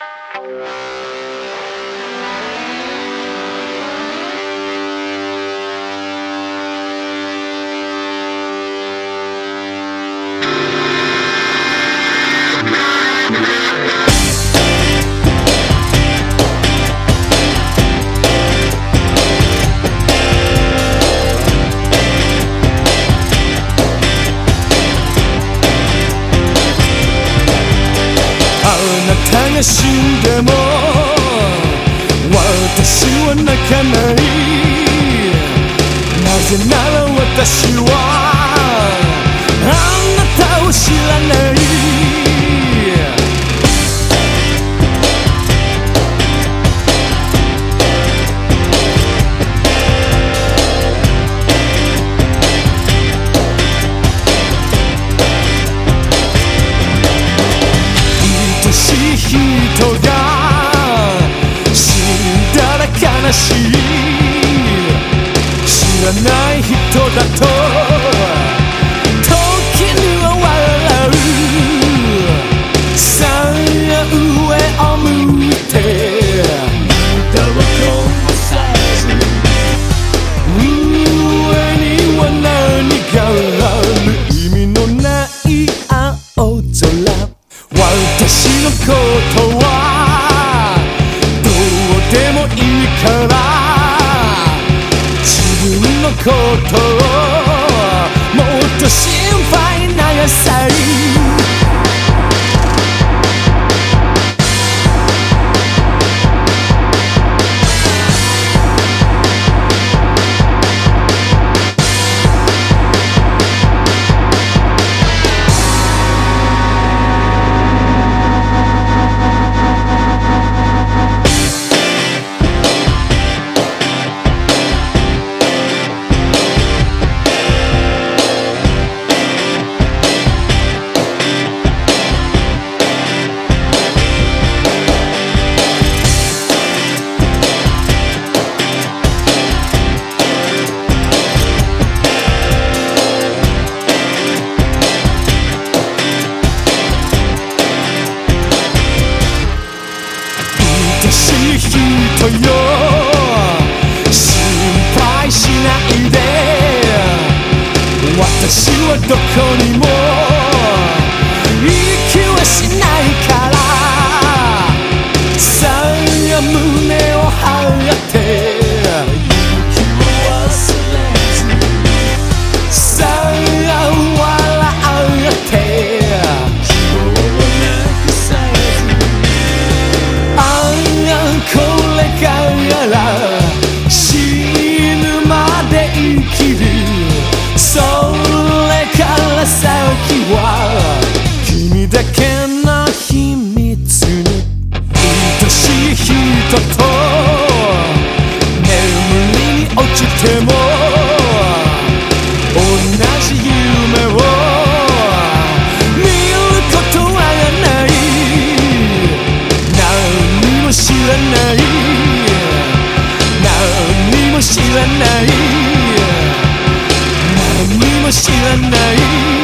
Música 探しんでも私は泣かない。なぜなら私はが死んだら悲しい。知らない人だとことをもっと心配な野菜人よ。心配しないで。私はどこにも。行きはしないから人と。眠りに落ちても同じ夢を。見ることはない。何も知らない。何も知らない。何も知らない。